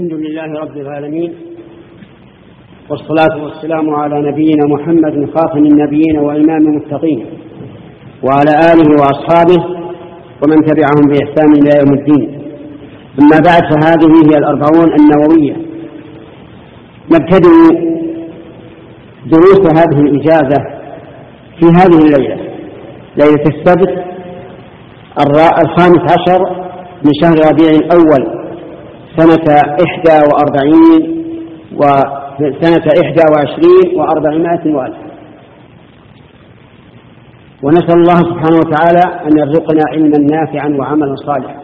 الحمد لله رب العالمين والصلاة والسلام على نبينا محمد خاتم النبيين وإمام المتقين وعلى آله وأصحابه ومن تبعهم بإحسان إلى يوم الدين. أما بعد فهذه هي الأربعون النووية. نبتدئ دروس هذه الإجازة في هذه الليلة ليلة السبت الخامس عشر من شهر ربيع الأول. سنة إحدى وأربعين وسنة إحدى وعشرين وأربعمائة وألف. ونسأل الله سبحانه وتعالى أن يرزقنا علما نافعا وعملا صالحا.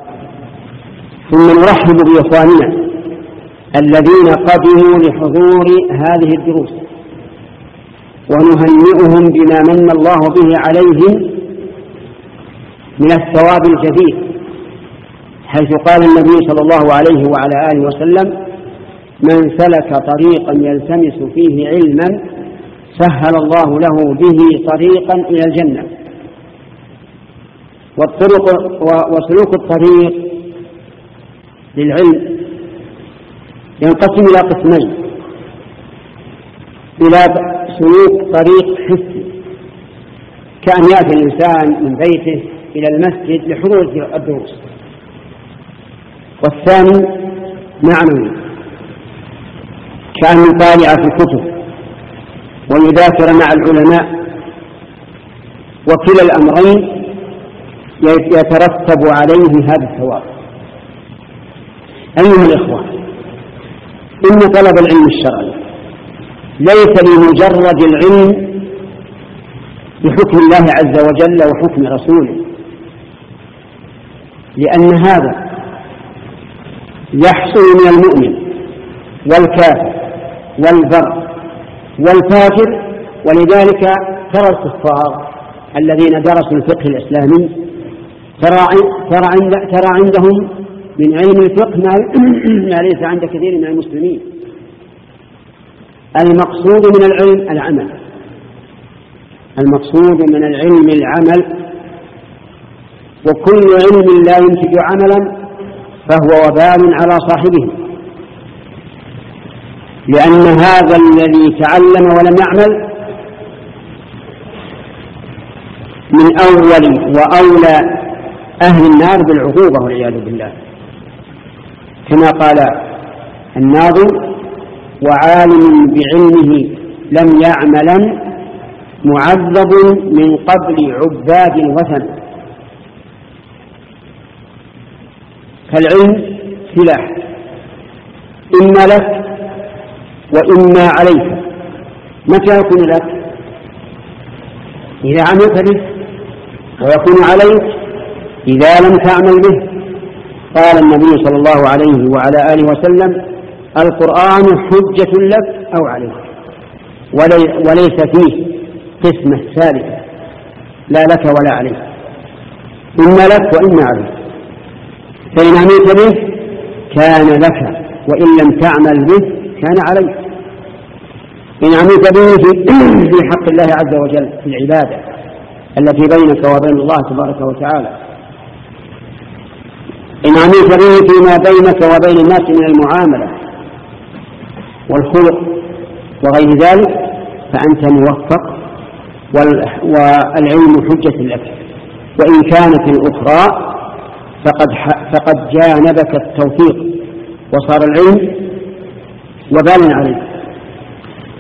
ثم نرحب بإخواننا الذين قدموا لحضور هذه الدروس. ونهنئهم بما من الله به عليهم من الثواب الجديد. حيث قال النبي صلى الله عليه وعلى آله وسلم من سلك طريقا يلتمس فيه علما سهل الله له به طريقا إلى الجنة. والطرق وسلوك الطريق للعلم ينقسم إلى قسمين إلى سلوك طريق حسي كأن يأتي الإنسان من بيته إلى المسجد لحضور الدروس. والثاني معنوي كأن يطالع في الكتب ويذاكر مع العلماء وكلا الأمرين يترتب عليه هذا الثواب. أيها الإخوة إن طلب العلم الشرعي ليس لمجرد العلم بحكم الله عز وجل وحكم رسوله لأن هذا يحصل من المؤمن والكافر والبر والفاجر ولذلك ترى الكفار الذين درسوا الفقه الإسلامي ترى ترى ترى عندهم من علم الفقه ما ليس عند كثير من المسلمين. المقصود من العلم العمل. المقصود من العلم العمل. وكل علم لا ينتج عملا فهو وبال على صاحبه. لأن هذا الذي تعلم ولم يعمل من أول وأولى أهل النار بالعقوبة والعياذ بالله. كما قال الناظم وعالم بعلمه لم يعملا معذب من قبل عباد الوثن. فالعلم سلاح. إما لك وإما عليك. متى يكون لك؟ إذا عملت به ويكون عليك. إذا لم تعمل به. قال النبي صلى الله عليه وعلى آله وسلم القرآن حجة لك أو عليك. وليس فيه قسمة ثالثة. لا لك ولا عليك. إما لك وإما عليك. فإن عملت به كان لك وإن لم تعمل به كان عليك. إن عملت به في حق الله عز وجل في العبادة التي بينك وبين الله تبارك وتعالى. إن عملت به فيما بينك وبين الناس من المعاملة والخلق وغير ذلك فأنت موفق والعلم حجة لك. وإن كانت الأخرى فقد فقد جانبك التوفيق وصار العلم وبالا عليك.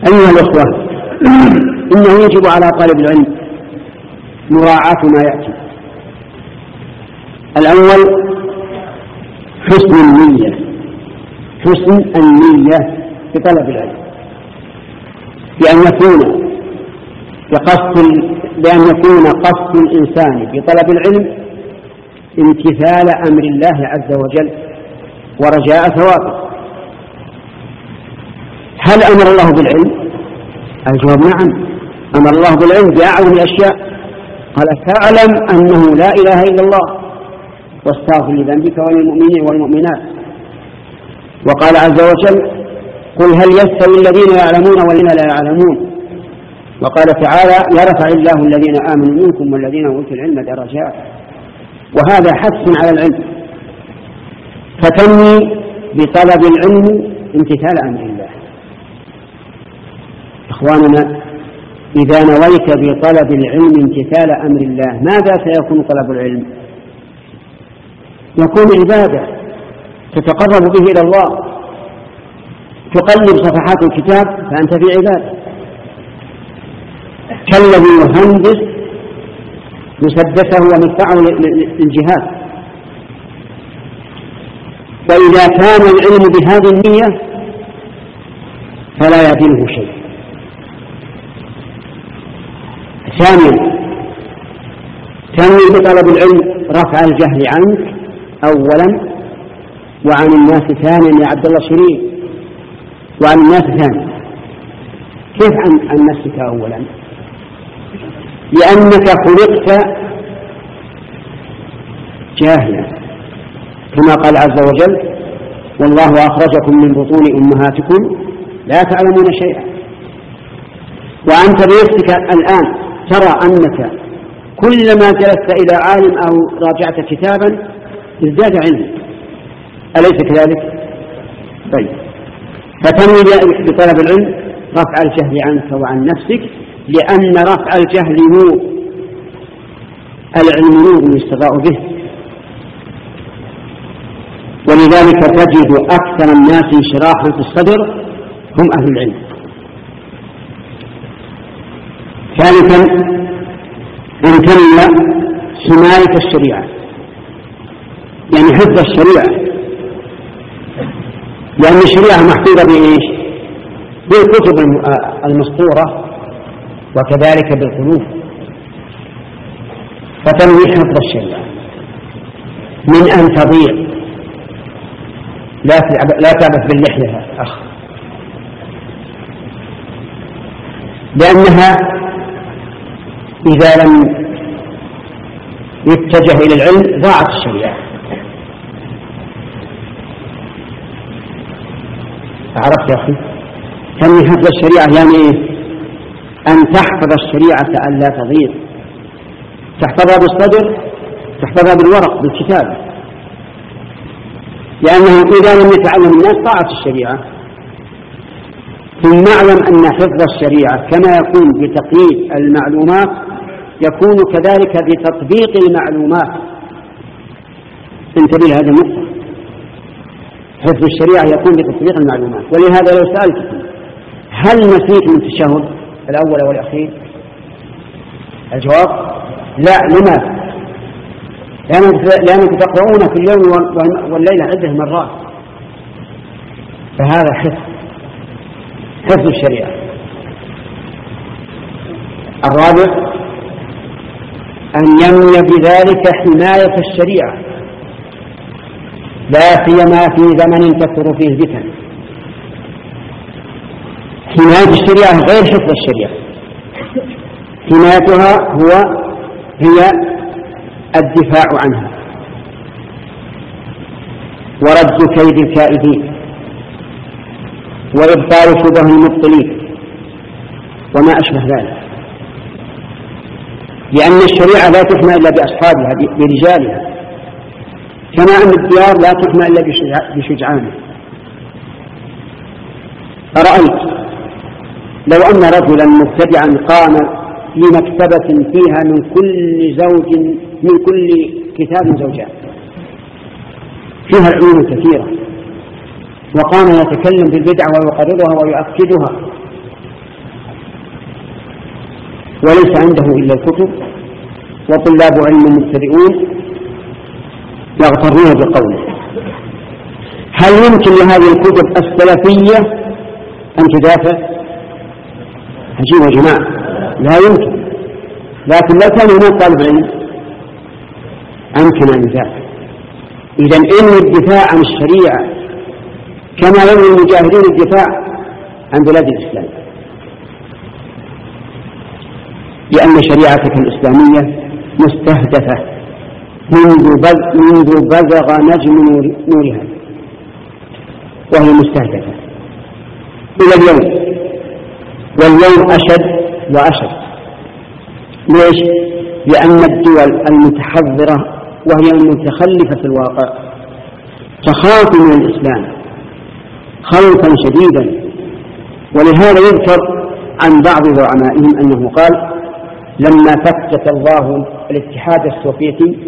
أيها الأخوة إنه يجب على طالب العلم مراعاة ما يأتي. الأول حسن النية حسن النية في طلب العلم. بأن يكون بقصد بأن يكون قصد الإنسان في طلب العلم امتثال أمر الله عز وجل ورجاء ثوابه. هل أمر الله بالعلم؟ الجواب نعم. أمر الله بالعلم بأعظم الأشياء. قال فاعلم أنه لا إله إلا الله واستغفر لذنبك وللمؤمنين والمؤمنات. وقال عز وجل قل هل يستوي الذين يعلمون والذين لا يعلمون؟ وقال تعالى يرفع الله الذين آمنوا منكم والذين أوتوا العلم درجات. وهذا حث على العلم. فتنوي بطلب العلم امتثال أمر الله. إخواننا إذا نويت بطلب العلم امتثال أمر الله ماذا سيكون طلب العلم؟ يكون عبادة تتقرب به إلى الله. تقلب صفحات الكتاب فأنت في عبادة. كالذي يهندس مسدسه ومدفعه للجهاد وإذا كان العلم بهذه النية فلا يعدله شيء. ثانيا تنوي بطلب العلم رفع الجهل عنك أولا وعن الناس ثانيا يا عبد الله شريف وعن الناس ثانيا. كيف عن, عن نفسك أولا؟ لأنك خلقت جاهلا. كما قال عز وجل والله أخرجكم من بطون أمهاتكم لا تعلمون شيئا. وأنت بنفسك الآن ترى أنك كلما جلست إلى عالم أو راجعت كتابا ازداد علما. أليس كذلك؟ طيب. فتنوي بطلب العلم رفع الجهل عنك وعن نفسك لأن رفع الجهل نور العلم نور يستضاء به. ولذلك تجد أكثر الناس انشراحا في الصدر هم أهل العلم. ثالثا أن تنوي حماية الشريعة. يعني حفظ الشريعة. لأن الشريعة محفوظة بإيش؟ بالكتب المسطورة. وكذلك بالقلوب. فتنوي حفظ الشريعة من أن تضيع. لا لا تعبث باللحية أخ. لأنها إذا لم يتجه إلى العلم ضاعت الشريعة عرفت يا أخي؟ تنمي حفظ الشريعة يعني إيه؟ أن تحفظ الشريعة أن لا تضيع تحفظها بالصدر تحفظها بالورق بالكتاب. لأنه إذا لم يتعلم الناس طاعة الشريعة. ثم اعلم أن حفظ الشريعة كما يكون بتقييد المعلومات يكون كذلك بتطبيق المعلومات. انتبه لهذه النقطة. حفظ الشريعة يكون بتطبيق المعلومات. ولهذا لو سألتكم هل نسيتم التشهد؟ الأول والأخير. الجواب لا لماذا لأنكم تقرؤون في اليوم والليلة عدة مرات. فهذا حفظ حفظ الشريعة. الرابع أن ينوي بذلك حماية الشريعة. لا سيما في زمن تكثر فيه الفتن. حماية الشريعة غير حفظ الشريعة. حمايتها هو هي الدفاع عنها. ورد كيد الكائدين. وإبطال شبه المبطلين. وما أشبه ذلك. لأن الشريعة لا تحمى إلا بأصحابها برجالها. كما أن الديار لا تحمى إلا بشجعانها. أرأيت لو أن رجلا مبتدعا قام في مكتبة فيها من كل زوج من كل كتاب زوجان فيها العلوم كثيرة. وقام يتكلم بالبدع ويقررها ويؤكدها. وليس عنده إلا الكتب وطلاب علم مبتدئون يغترون بقوله. هل يمكن لهذه الكتب السلفية أن تدافع؟ عجيب يا جماعة. لا يمكن. لكن لو كان هناك طالب علم أمكن أن يدافع. إذا إن الدفاع عن الشريعة كما ينوي المجاهدين الدفاع عن بلاد الإسلام. لأن شريعتك الإسلامية مستهدفة منذ منذ بزغ نجم نورها. وهي مستهدفة. إلى اليوم. واليوم أشد وأشد. ليش؟ لأن الدول المتحضرة وهي المتخلفة في الواقع تخاف من الإسلام خوفا شديدا. ولهذا يذكر عن بعض زعمائهم أنه قال لما فكك الله الاتحاد السوفيتي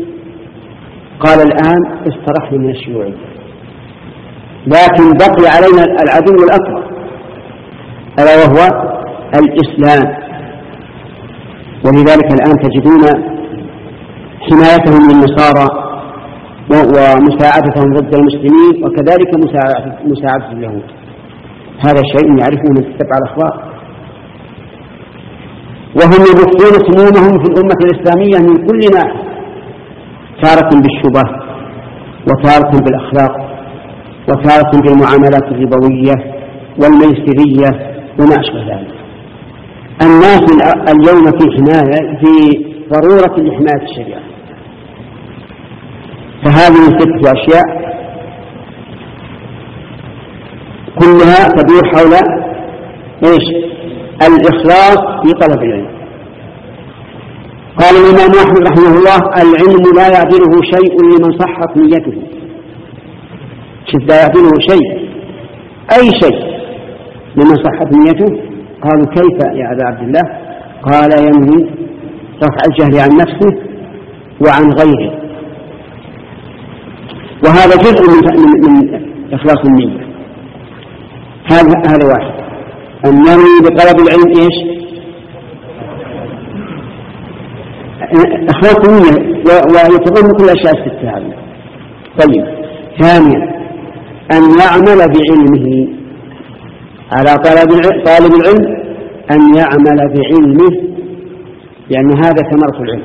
قال الآن استرحنا من الشيوعية لكن بقي علينا العدو الأكبر. ألا وهو؟ الإسلام. ولذلك الآن تجدون حمايتهم للنصارى ومساعدتهم ضد المسلمين وكذلك مساعدة اليهود. هذا شيء يعرفه من تتبع الأخبار. وهم يبثون سمومهم في الأمة الإسلامية من كل ناحية تارة بالشبه وتارة بالأخلاق وتارة بالمعاملات الربوية والميسرية وما أشبه ذلك. الناس اليوم في حماية في ضرورة لحماية الشريعة. فهذه ستة أشياء كلها تدور حول إيش؟ الإخلاص في طلب العلم. قال الإمام أحمد رحمه الله العلم لا يعدله شيء لمن صحت نيته. شوف لا يعدله شيء أي شيء لمن صحت نيته. قالوا كيف يا أبا عبد الله؟ قال ينوي رفع الجهل عن نفسه وعن غيره. وهذا جزء من من إخلاص النية. هذا هذا واحد. النوي بطلب العلم إيش؟ إخلاص النية ويتضمن كل الأشياء الستة هذه طيب. ثانيا أن يعمل بعلمه على طالب العلم أن يعمل بعلمه لأن هذا ثمرة العلم.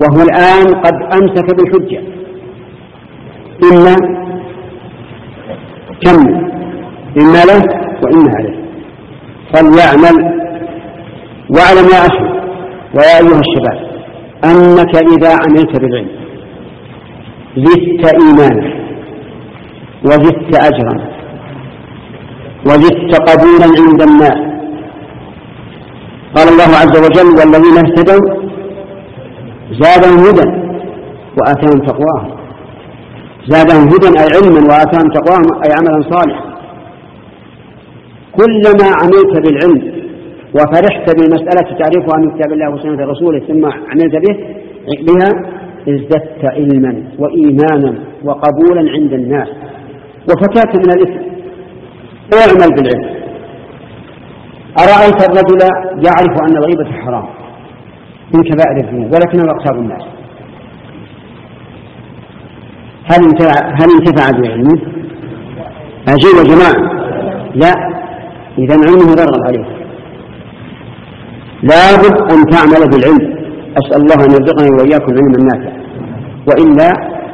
وهو الآن قد أمسك بالحجة. إما كم؟ إما له وإما عليه. فليعمل واعلم يا أخي ويا أيها الشباب أنك إذا عملت بالعلم زدت إيمانا. وزدت أجرا. وزدت قبولا عند الناس قال الله عز وجل والذين اهتدوا زادهم هدى وآتاهم تقواهم. زادهم هدى أي علما وآتاهم تقواهم أي عملا صالحا. كلما عملت بالعلم وفرحت بالمسألة تعرفها من كتاب الله وسنة رسوله ثم عملت به بها ازددت علما وإيمانا وقبولا عند الناس. وفتاة من الإثم. أعمل بالعلم. أرأيت الرجل يعرف أن الغيبة حرام من كبائر الذنوب ولكنه يغتاب الناس هل انتفع هل انتفع بعلمه؟ عجيب يا جماعة. لا. إذا علمه ضرر عليه. لابد أن تعمل بالعلم. أسأل الله أن يرزقني وإياكم علما نافعا. وإلا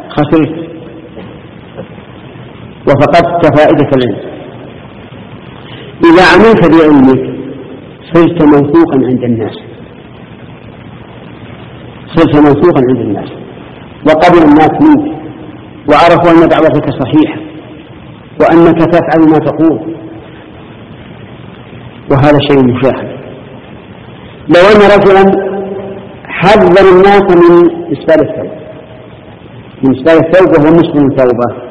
خسرت. وفقدت فائدة العلم. إذا عملت بعلمك صرت موثوقا عند الناس. صرت موثوقا عند الناس. وقبل الناس منك وعرفوا أن دعوتك صحيحة وأنك تفعل ما تقول. وهذا شيء مشاهد لو أن رجلا حذر الناس من إسبال الثوب. من إسبال الثوب وهو مسلم التوبة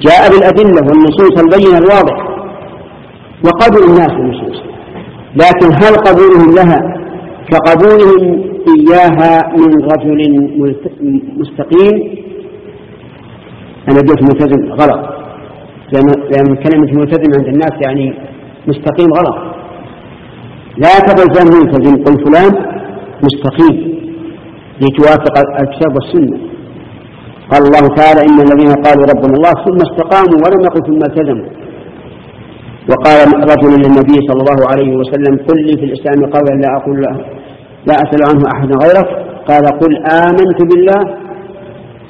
جاء بالأدلة والنصوص البينة الواضحة. وقبل الناس النصوص لكن هل قبولهم لها كقبولهم إياها من رجل مستقيم؟ أنا قلت ملتزم غلط. لأن كلمة ملتزم عند الناس يعني مستقيم غلط. لا تلزم ملتزم قل فلان مستقيم لتوافق الكتاب والسنة. قال الله تعالى إن الذين قالوا ربنا الله ثم استقاموا ولم يقل ثم التزموا وقال رجل للنبي صلى الله عليه وسلم قل لي في الإسلام قولا لا أقول له لا أسأل عنه أحدا غيرك. قال قل آمنت بالله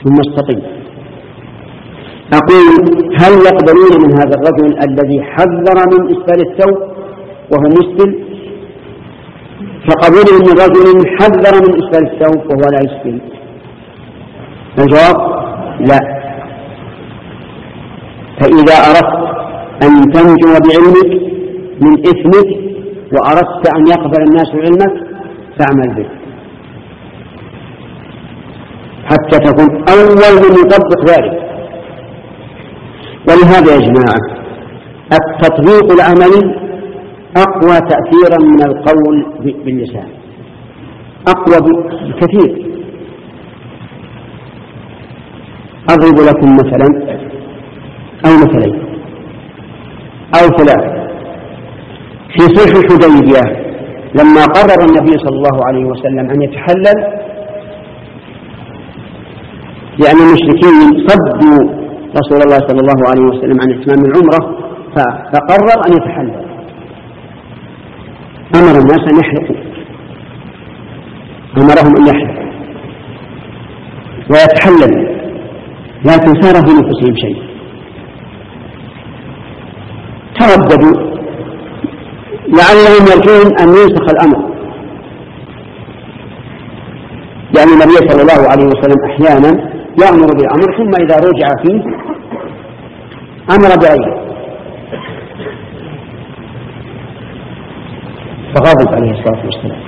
ثم استقم. أقول هل يقبلون من هذا الرجل الذي حذر من إسفال الثوب وهو مسلم؟ فقبولهم من رجل حذر من إسفال الثوب وهو لا يسفل. الجواب لا. فإذا أردت أن تنجو بعلمك من إثمك وأردت أن يقبل الناس علمك فاعمل به. حتى تكون أول من يطبق ذلك. ولهذا يا جماعة التطبيق العملي أقوى تأثيرا من القول باللسان. أقوى بكثير. أضرب لكم مثلا أو مثلين أو ثلاثة في صلح الحديبية لما قرر النبي صلى الله عليه وسلم أن يتحلل لأن المشركين صدوا رسول الله صلى الله عليه وسلم عن إتمام العمرة فقرر أن يتحلل. أمر الناس أن يحلقوا. أمرهم أن يحلقوا. ويتحللوا. لكن صار في نفوسهم شيء. ترددوا. لعلهم يرجون أن ينسخ الأمر. لأن النبي صلى الله عليه وسلم أحيانا يأمر بالأمر ثم إذا رجع فيه أمر بغيره. فغضب عليه الصلاة والسلام.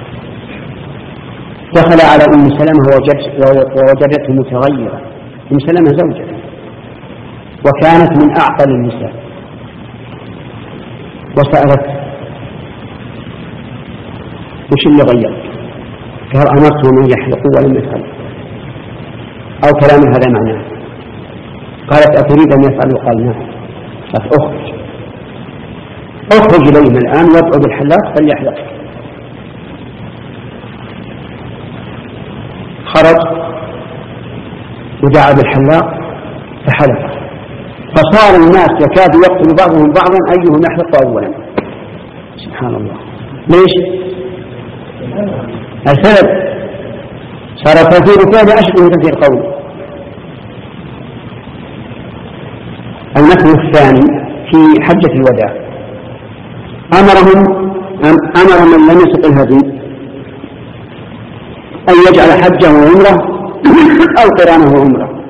دخل على أم سلمة ووجدته متغيرة أم سلمة زوجته وكانت من أعقل النساء. وسألت وش اللي غير؟ قال أمرتهم أن يحلقوا ولم يفعلوا أو كلام هذا معناه. قالت أتريد أن يفعلوا؟ قال نعم. قالت أخرج. أخرج إليهم الآن وادعو بالحلاق فليحلق. خرج. ودعا بالحلاق فحلق فصار الناس يكاد يقتل بعضهم بعضا أيهم يحلق أولا. سبحان الله. ليش؟ السبب. صار كثير فعل أشد من كثير قول المثل الثاني في حجة الوداع. أمرهم أمر من لم يسق الهدي أن يجعل حجه عمرة أو قرانه عمرة.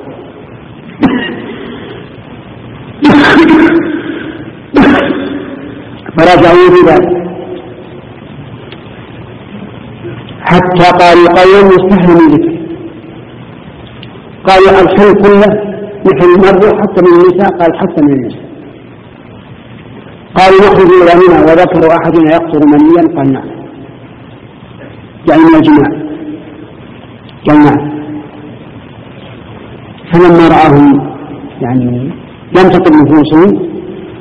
فرجعوا بذلك حتى قالوا قوم يستحرم بك قالوا الحل كله مثل المرء حتى من النساء قال حتى من النساء. قالوا نخرج إلى منى وذكر أحدنا يقصر منيا قال نعم. يعني من الجماع قال نعم. فلما رآهم يعني لم تطب نفوسهم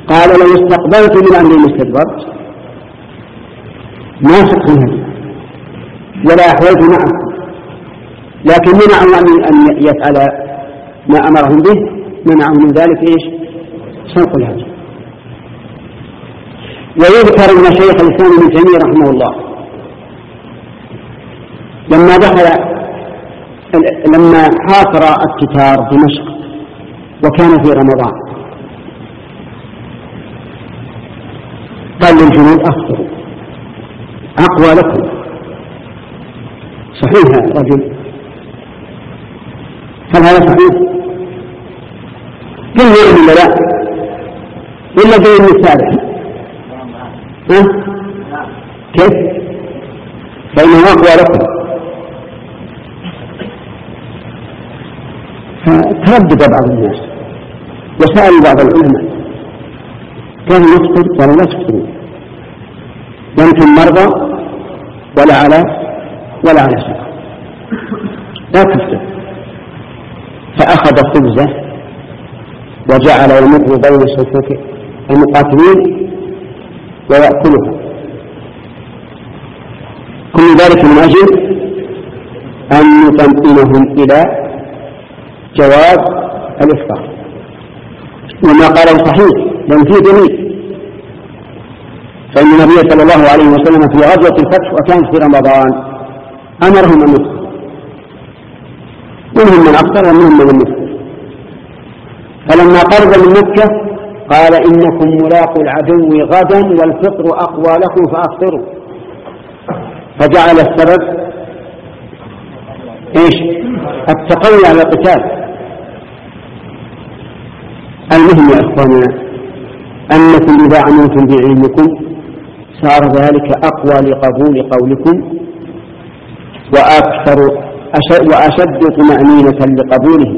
قال لو استقبلت من أمري ما استدبرت. ما فقه ولا أحويت معه لكن منعوا أن يفعل ما أمرهم به منعوا من ذلك إيش؟ سوق الهدي. ويذكر ان شيخ الإسلام ابن تيمية رحمه الله لما دخل لما حاصر التتار دمشق وكان في رمضان قال للجنود أفطروا أقوى لكم صحيح هذا الرجل هل هذا صحيح؟ قل ولا لا؟ ولا دين السابق ها؟ كيف؟ فإنه أقوى لكم فتردد بعض الناس. وسأل بعض العلماء. كان يفطر ولا لا تفطرون وأنتم مرضى ولا على ولا على سفر لا تفطر. فأخذ خبزة وجعل يمر بين صفوف المقاتلين ويأكلها. كل ذلك من أجل أن نطمئنهم إلى جواز الإفطار. وما قاله صحيح لأن فيه دليل. فإن النبي صلى الله عليه وسلم في غزوة الفتح وكانت في رمضان أمرهم أن يفطروا. منهم من أفطر ومنهم من لم يفطر. فلما قرب من مكة قال إنكم ملاقوا العدو غدا والفطر أقوى لكم فأفطروا. فجعل السبب إيش؟ التقوي على القتال. المهم يا اخواننا أنكم إذا عملتم بعلمكم صار ذلك أقوى لقبول قولكم وأكثر وأشد طمأنينة لقبوله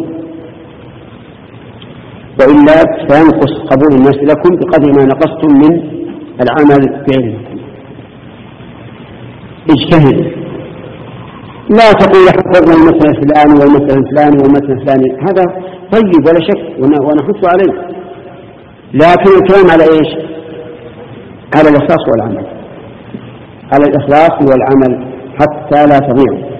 وإلا سينقص قبول الناس لكم بقدر ما نقصتم من العمل بعلمكم. اجتهد. لا تقول حفظنا المثل الفلاني والمثل الفلاني والمثل الفلاني هذا طيب ولا شك ونحث عليه لكن الكلام على إيش؟ على الاخلاص والعمل. على الإخلاص والعمل حتى لا تضيع.